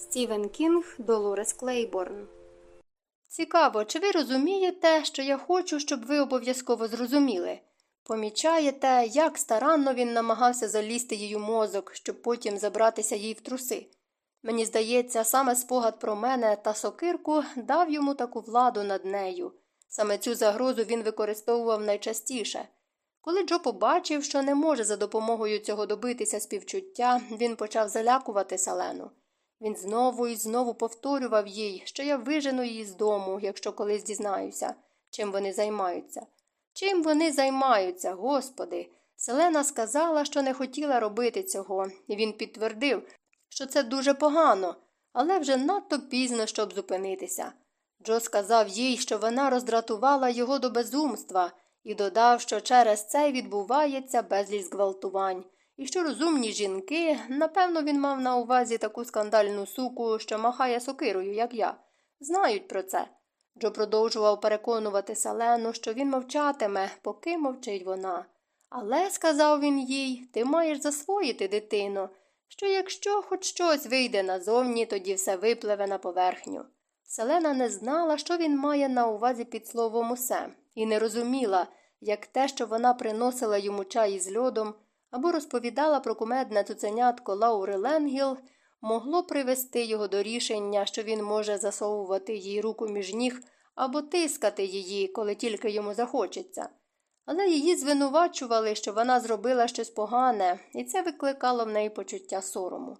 Стівен Кінг, Долорес Клейборн. Цікаво, чи ви розумієте, що я хочу, щоб ви обов'язково зрозуміли? Помічаєте, як старанно він намагався залізти їй у мозок, щоб потім забратися їй в труси. Мені здається, саме спогад про мене та сокирку дав йому таку владу над нею. Саме цю загрозу він використовував найчастіше. Коли Джо побачив, що не може за допомогою цього добитися співчуття, він почав залякувати Салену. Він знову і знову повторював їй, що я вижену її з дому, якщо колись дізнаюся, чим вони займаються. Чим вони займаються, господи? Селена сказала, що не хотіла робити цього, і він підтвердив, що це дуже погано, але вже надто пізно, щоб зупинитися. Джо сказав їй, що вона роздратувала його до безумства, і додав, що через це відбувається безліч зґвалтувань, і що розумні жінки, напевно, він мав на увазі таку скандальну суку, що махає сокирою, як я, знають про це. Джо продовжував переконувати Салену, що він мовчатиме, поки мовчить вона. Але, сказав він їй, ти маєш засвоїти дитину, що якщо хоч щось вийде назовні, тоді все випливе на поверхню. Селена не знала, що він має на увазі під словом усе, і не розуміла, як те, що вона приносила йому чай із льодом, або розповідала про кумедне цуценятко Лаури Ленгіл, могло привести його до рішення, що він може засовувати їй руку між ніг або тискати її, коли тільки йому захочеться. Але її звинувачували, що вона зробила щось погане, і це викликало в неї почуття сорому.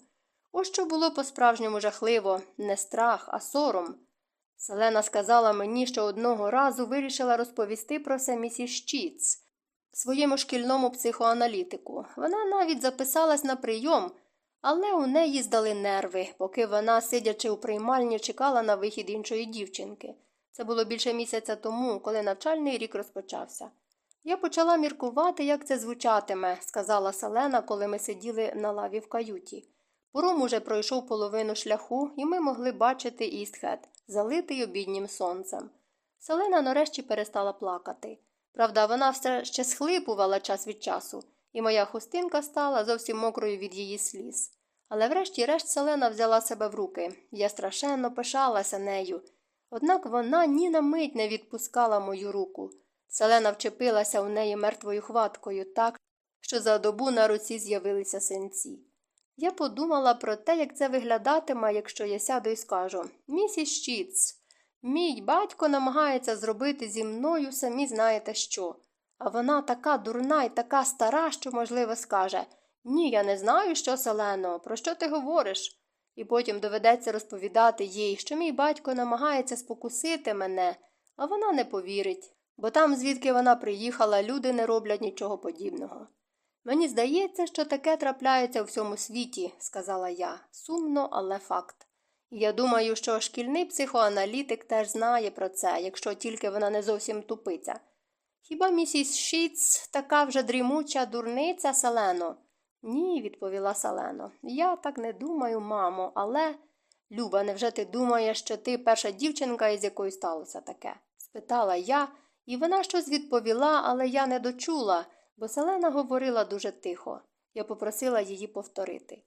Ось що було по-справжньому жахливо не страх, а сором. Селена сказала мені, що одного разу вирішила розповісти про це місіс Щіц, своєму шкільному психоаналітику. Вона навіть записалась на прийом, але у неї здали нерви, поки вона, сидячи у приймальні, чекала на вихід іншої дівчинки. Це було більше місяця тому, коли навчальний рік розпочався. Я почала міркувати, як це звучатиме, сказала Селена, коли ми сиділи на лаві в каюті. Пором уже пройшов половину шляху, і ми могли бачити Істхет, залитий обіднім сонцем. Селена нарешті перестала плакати. Правда, вона все ще схлипувала час від часу, і моя хустинка стала зовсім мокрою від її сліз. Але врешті-решт Селена взяла себе в руки. Я страшенно пишалася нею. Однак вона ні на мить не відпускала мою руку. Селена вчепилася у неї мертвою хваткою так, що за добу на руці з'явилися синці. Я подумала про те, як це виглядатиме, якщо я сяду і скажу Місіс Щіц, мій батько намагається зробити зі мною самі знаєте що. А вона така дурна і така стара, що, можливо, скаже Ні, я не знаю, що, Селено, про що ти говориш? І потім доведеться розповідати їй, що мій батько намагається спокусити мене, а вона не повірить, бо там, звідки вона приїхала, люди не роблять нічого подібного. Мені здається, що таке трапляється у всьому світі, сказала я, сумно, але факт. Я думаю, що шкільний психоаналітик теж знає про це, якщо тільки вона не зовсім тупиця. Хіба місіс Шіц така вже дрімуча дурниця, Селено? Ні, відповіла Селено. Я так не думаю, мамо, але. Люба, невже ти думаєш, що ти перша дівчинка, із якою сталося таке? спитала я, і вона щось відповіла, але я не дочула бо Селена говорила дуже тихо. Я попросила її повторити.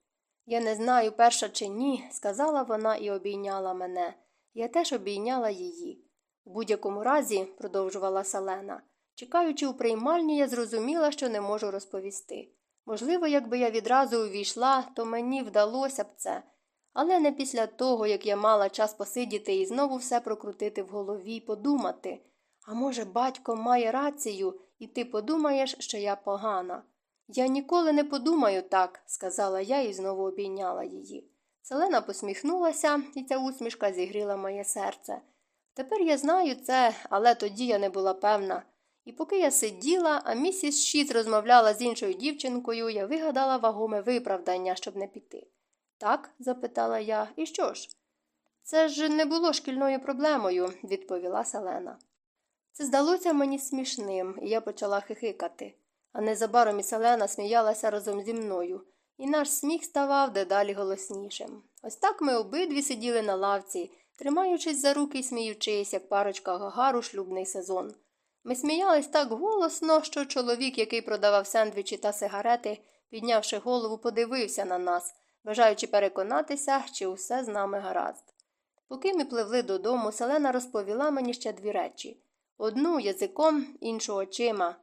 Я не знаю, перша чи ні, сказала вона і обійняла мене. Я теж обійняла її. У будь-якому разі, продовжувала Селена, чекаючи у приймальні, я зрозуміла, що не можу розповісти. Можливо, якби я відразу увійшла, то мені вдалося б це, але не після того, як я мала час посидіти і знову все прокрутити в голові й подумати. А може, батько має рацію, і ти подумаєш, що я погана. Я ніколи не подумаю так, сказала я і знову обійняла її. Селена посміхнулася, і ця усмішка зігріла моє серце. Тепер я знаю це, але тоді я не була певна. І поки я сиділа, а місіс Шіц розмовляла з іншою дівчинкою, я вигадала вагоме виправдання, щоб не піти. Так? запитала я, і що ж? Це ж не було шкільною проблемою, відповіла Селена. Це здалося мені смішним, і я почала хихикати. А незабаром і Селена сміялася разом зі мною, і наш сміх ставав дедалі голоснішим. Ось так ми обидві сиділи на лавці, тримаючись за руки й сміючись, як парочка гагар у шлюбний сезон. Ми сміялись так голосно, що чоловік, який продавав сендвічі та сигарети, піднявши голову, подивився на нас, бажаючи переконатися, чи усе з нами гаразд. Поки ми пливли додому, Селена розповіла мені ще дві речі одну язиком, іншу очима.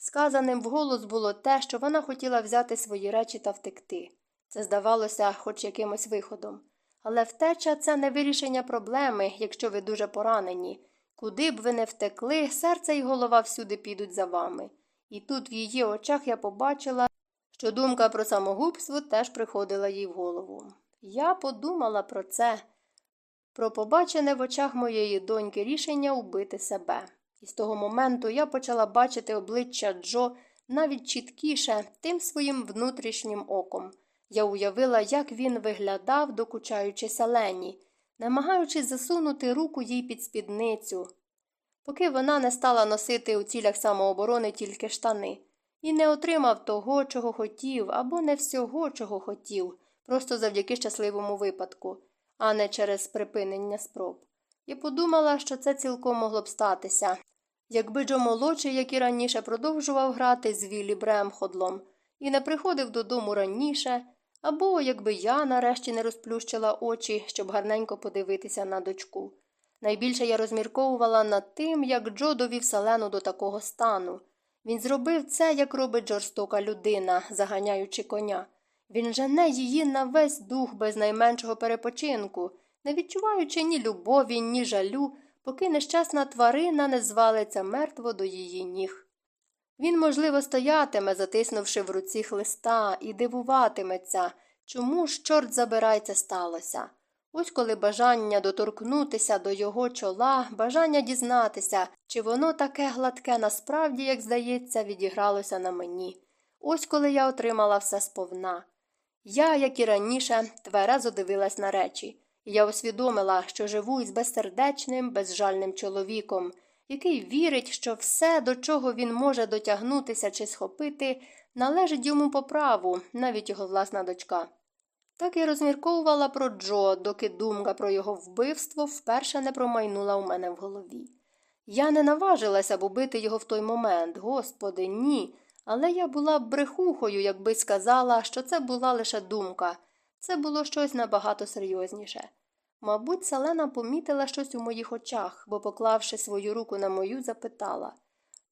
Сказаним вголос було те, що вона хотіла взяти свої речі та втекти. Це здавалося хоч якимось виходом. Але втеча це не вирішення проблеми, якщо ви дуже поранені. Куди б ви не втекли, серце і голова всюди підуть за вами. І тут в її очах я побачила, що думка про самогубство теж приходила їй в голову. Я подумала про це, про побачене в очах моєї доньки рішення убити себе. І з того моменту я почала бачити обличчя Джо навіть чіткіше тим своїм внутрішнім оком. Я уявила, як він виглядав, докучаючи Селені, намагаючись засунути руку їй під спідницю, поки вона не стала носити у цілях самооборони тільки штани, і не отримав того, чого хотів, або не всього, чого хотів, просто завдяки щасливому випадку, а не через припинення спроб. І подумала, що це цілком могло б статися, якби Джо молодший, як і раніше, продовжував грати з Віллі Бремходлом і не приходив додому раніше, або якби я нарешті не розплющила очі, щоб гарненько подивитися на дочку. Найбільше я розмірковувала над тим, як Джо довів Селену до такого стану. Він зробив це, як робить жорстока людина, заганяючи коня. Він жене її на весь дух без найменшого перепочинку, не відчуваючи ні любові, ні жалю, поки нещасна тварина не звалиться мертво до її ніг. Він, можливо, стоятиме, затиснувши в руці хлиста, і дивуватиметься, чому ж, чорт забирай, це сталося. Ось коли бажання доторкнутися до його чола, бажання дізнатися, чи воно таке гладке насправді, як здається, відігралося на мені. Ось коли я отримала все сповна. Я, як і раніше, тверезо дивилась на речі, я усвідомила, що живу із безсердечним, безжальним чоловіком, який вірить, що все, до чого він може дотягнутися чи схопити, належить йому по праву, навіть його власна дочка. Так я розмірковувала про Джо, доки думка про його вбивство вперше не промайнула у мене в голові. Я не наважилася б убити його в той момент, господи, ні. Але я була б брехухою, якби сказала, що це була лише думка. Це було щось набагато серйозніше. Мабуть, Селена помітила щось у моїх очах, бо, поклавши свою руку на мою, запитала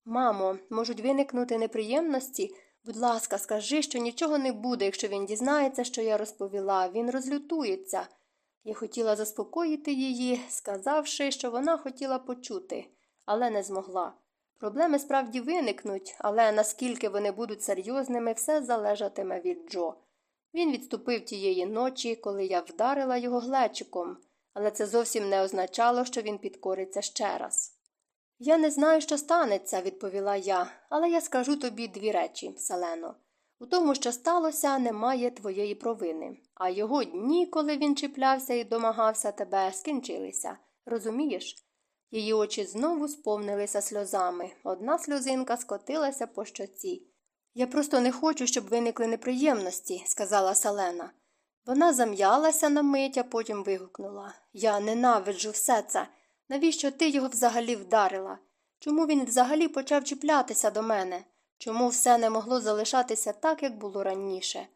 Мамо, можуть виникнути неприємності? Будь ласка, скажи, що нічого не буде, якщо він дізнається, що я розповіла, він розлютується. Я хотіла заспокоїти її, сказавши, що вона хотіла почути, але не змогла. Проблеми справді виникнуть, але наскільки вони будуть серйозними, все залежатиме від Джо. Він відступив тієї ночі, коли я вдарила його глечиком, але це зовсім не означало, що він підкориться ще раз. Я не знаю, що станеться, відповіла я, але я скажу тобі дві речі, Селено. У тому, що сталося, немає твоєї провини, а його дні, коли він чіплявся і домагався тебе, скінчилися. Розумієш? Її очі знову сповнилися сльозами. Одна сльозинка скотилася по щоці. Я просто не хочу, щоб виникли неприємності, сказала Селена. Вона зам'ялася на мить, а потім вигукнула Я ненавиджу все це. Навіщо ти його взагалі вдарила? Чому він взагалі почав чіплятися до мене? Чому все не могло залишатися так, як було раніше?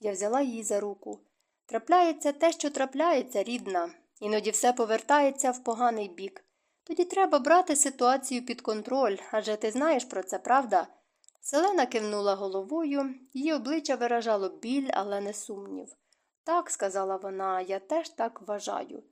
Я взяла її за руку. Трапляється те, що трапляється, рідна, іноді все повертається в поганий бік. Тоді треба брати ситуацію під контроль, адже ти знаєш про це, правда? Селена кивнула головою, її обличчя виражало біль, але не сумнів. Так, сказала вона, я теж так вважаю.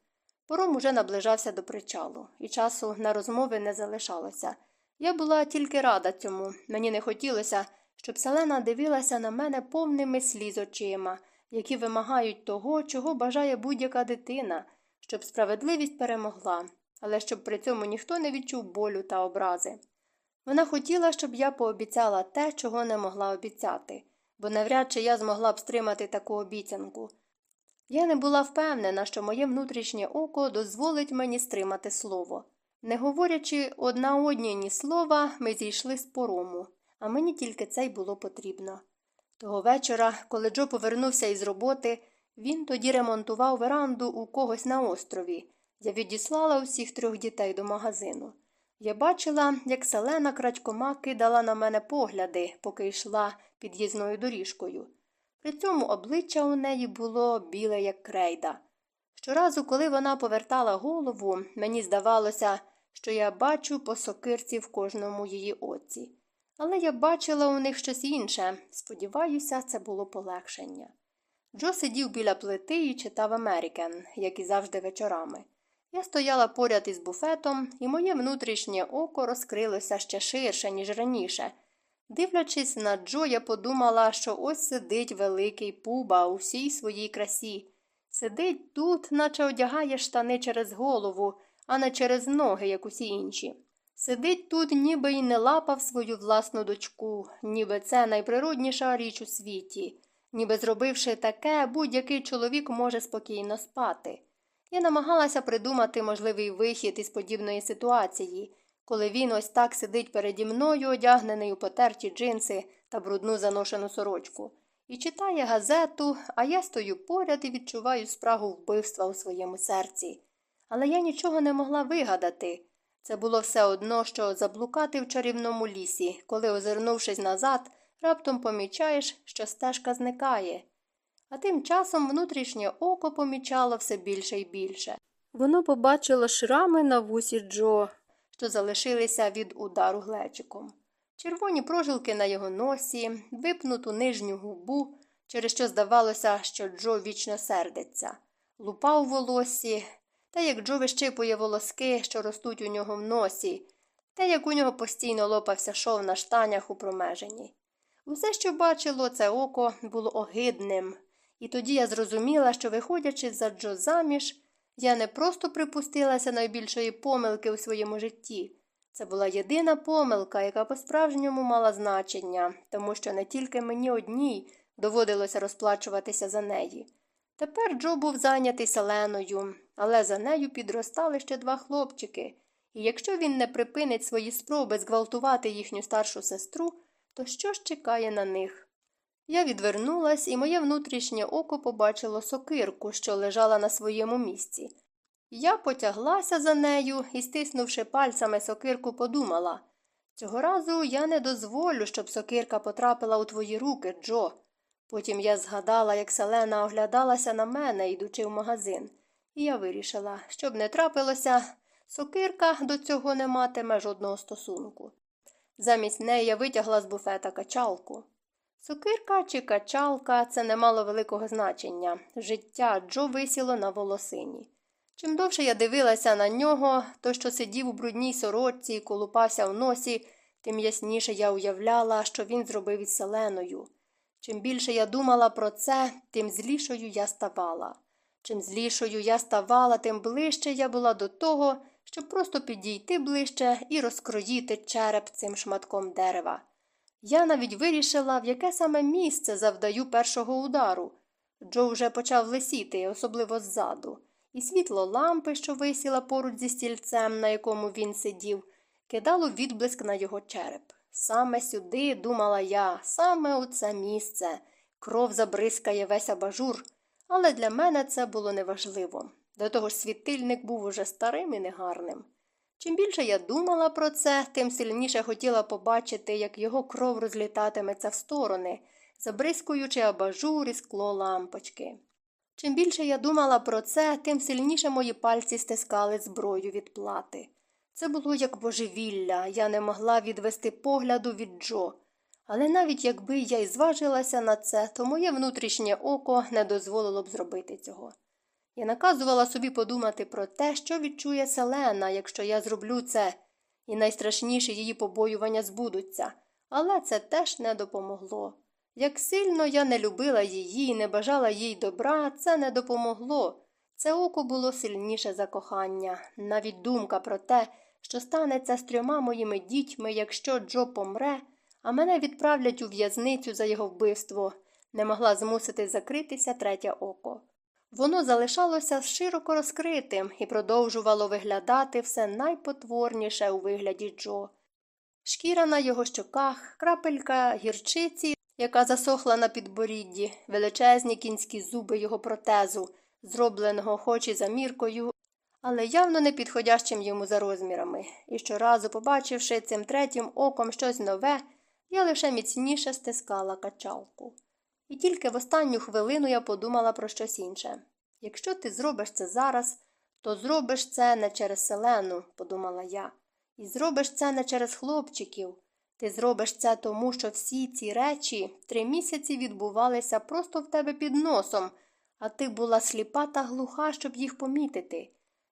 Пором уже наближався до причалу, і часу на розмови не залишалося. Я була тільки рада цьому. Мені не хотілося, щоб Селена дивилася на мене повними сліз очима, які вимагають того, чого бажає будь-яка дитина, щоб справедливість перемогла, але щоб при цьому ніхто не відчув болю та образи. Вона хотіла, щоб я пообіцяла те, чого не могла обіцяти, бо навряд чи я змогла б стримати таку обіцянку. Я не була впевнена, що моє внутрішнє око дозволить мені стримати слово. Не говорячи одна одній ні слова, ми зійшли з порому, а мені тільки це й було потрібно. Того вечора, коли Джо повернувся із роботи, він тоді ремонтував веранду у когось на острові. Я відіслала усіх трьох дітей до магазину. Я бачила, як селена крадькома кидала на мене погляди, поки йшла під'їзною доріжкою. При цьому обличчя у неї було біле, як крейда. Щоразу, коли вона повертала голову, мені здавалося, що я бачу по сокирці в кожному її оці. Але я бачила у них щось інше. Сподіваюся, це було полегшення. Джо сидів біля плити і читав Америкен, як і завжди вечорами. Я стояла поряд із буфетом, і моє внутрішнє око розкрилося ще ширше, ніж раніше. Дивлячись на Джо, я подумала, що ось сидить великий пуба у всій своїй красі. Сидить тут, наче одягає штани через голову, а не через ноги, як усі інші. Сидить тут, ніби й не лапав свою власну дочку, ніби це найприродніша річ у світі, ніби зробивши таке, будь-який чоловік може спокійно спати. Я намагалася придумати можливий вихід із подібної ситуації, коли він ось так сидить переді мною, одягнений у потерті джинси та брудну заношену сорочку, і читає газету, а я стою поряд і відчуваю спрагу вбивства у своєму серці. Але я нічого не могла вигадати. Це було все одно, що заблукати в чарівному лісі, коли, озирнувшись назад, раптом помічаєш, що стежка зникає. А тим часом внутрішнє око помічало все більше і більше. Воно побачило шрами на вусі Джо, що залишилися від удару глечиком, червоні прожилки на його носі, випнуту нижню губу, через що здавалося, що Джо вічно сердиться, лупа у волосі, те, як Джо вищипує волоски, що ростуть у нього в носі, те, як у нього постійно лопався шов на штанях у промеженні. Усе, що бачило це око, було огидним, і тоді я зрозуміла, що, виходячи за Джо заміж, я не просто припустилася найбільшої помилки у своєму житті. Це була єдина помилка, яка по-справжньому мала значення, тому що не тільки мені одній доводилося розплачуватися за неї. Тепер Джо був зайнятий селеною, але за нею підростали ще два хлопчики, і якщо він не припинить свої спроби зґвалтувати їхню старшу сестру, то що ж чекає на них? Я відвернулась, і моє внутрішнє око побачило сокирку, що лежала на своєму місці. Я потяглася за нею і, стиснувши пальцями сокирку, подумала цього разу я не дозволю, щоб сокирка потрапила у твої руки, Джо. Потім я згадала, як Селена оглядалася на мене, йдучи в магазин, і я вирішила, щоб не трапилося, сокирка до цього не матиме жодного стосунку. Замість неї я витягла з буфета качалку. Сокирка чи качалка це не мало великого значення. Життя Джо висіло на волосині. Чим довше я дивилася на нього, то що сидів у брудній сорочці і колупався в носі, тим ясніше я уявляла, що він зробив із селеною. Чим більше я думала про це, тим злішою я ставала. Чим злішою я ставала, тим ближче я була до того, щоб просто підійти ближче і розкроїти череп цим шматком дерева. Я навіть вирішила, в яке саме місце завдаю першого удару. Джо вже почав лисіти, особливо ззаду, і світло лампи, що висіла поруч зі стільцем, на якому він сидів, кидало відблиск на його череп. Саме сюди, думала я, саме у це місце. Кров забризкає весь абажур, але для мене це було неважливо. До того ж світильник був уже старим і негарним. Чим більше я думала про це, тим сильніше хотіла побачити, як його кров розлітатиметься в сторони, забризкуючи абажур і скло лампочки. Чим більше я думала про це, тим сильніше мої пальці стискали зброю від плати. Це було як божевілля, я не могла відвести погляду від Джо. Але навіть якби я й зважилася на це, то моє внутрішнє око не дозволило б зробити цього. Я наказувала собі подумати про те, що відчує Селена, якщо я зроблю це, і найстрашніші її побоювання збудуться, але це теж не допомогло. Як сильно я не любила її і не бажала їй добра, це не допомогло. Це око було сильніше за кохання, навіть думка про те, що станеться з трьома моїми дітьми, якщо Джо помре, а мене відправлять у в'язницю за його вбивство, не могла змусити закритися третє око. Воно залишалося широко розкритим і продовжувало виглядати все найпотворніше у вигляді Джо. Шкіра на його щоках, крапелька гірчиці, яка засохла на підборідді, величезні кінські зуби його протезу, зробленого хоч і за міркою, але явно не підходящим йому за розмірами, і щоразу, побачивши цим третім оком щось нове, я лише міцніше стискала качалку. І тільки в останню хвилину я подумала про щось інше. Якщо ти зробиш це зараз, то зробиш це не через селену, подумала я, і зробиш це не через хлопчиків. Ти зробиш це тому, що всі ці речі три місяці відбувалися просто в тебе під носом, а ти була сліпа та глуха, щоб їх помітити.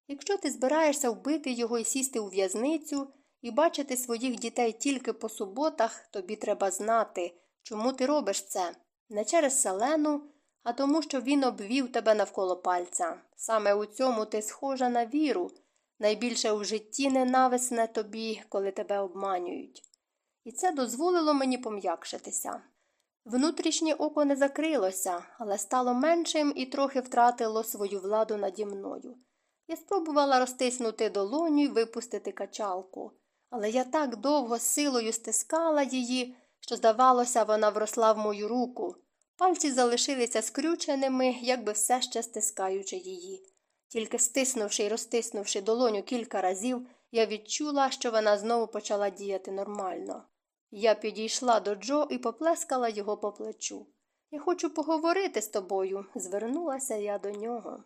Якщо ти збираєшся вбити його і сісти у в'язницю і бачити своїх дітей тільки по суботах, тобі треба знати, чому ти робиш це. Не через селену, а тому, що він обвів тебе навколо пальця. Саме у цьому ти схожа на віру. Найбільше у житті ненависне тобі, коли тебе обманюють. І це дозволило мені пом'якшитися. Внутрішнє око не закрилося, але стало меншим і трохи втратило свою владу наді мною. Я спробувала розтиснути долоню і випустити качалку, але я так довго силою стискала її, що, здавалося, вона вросла в мою руку. Пальці залишилися скрюченими, якби все ще стискаючи її. Тільки стиснувши і розтиснувши долоню кілька разів, я відчула, що вона знову почала діяти нормально. Я підійшла до Джо і поплескала його по плечу. Я хочу поговорити з тобою, звернулася я до нього.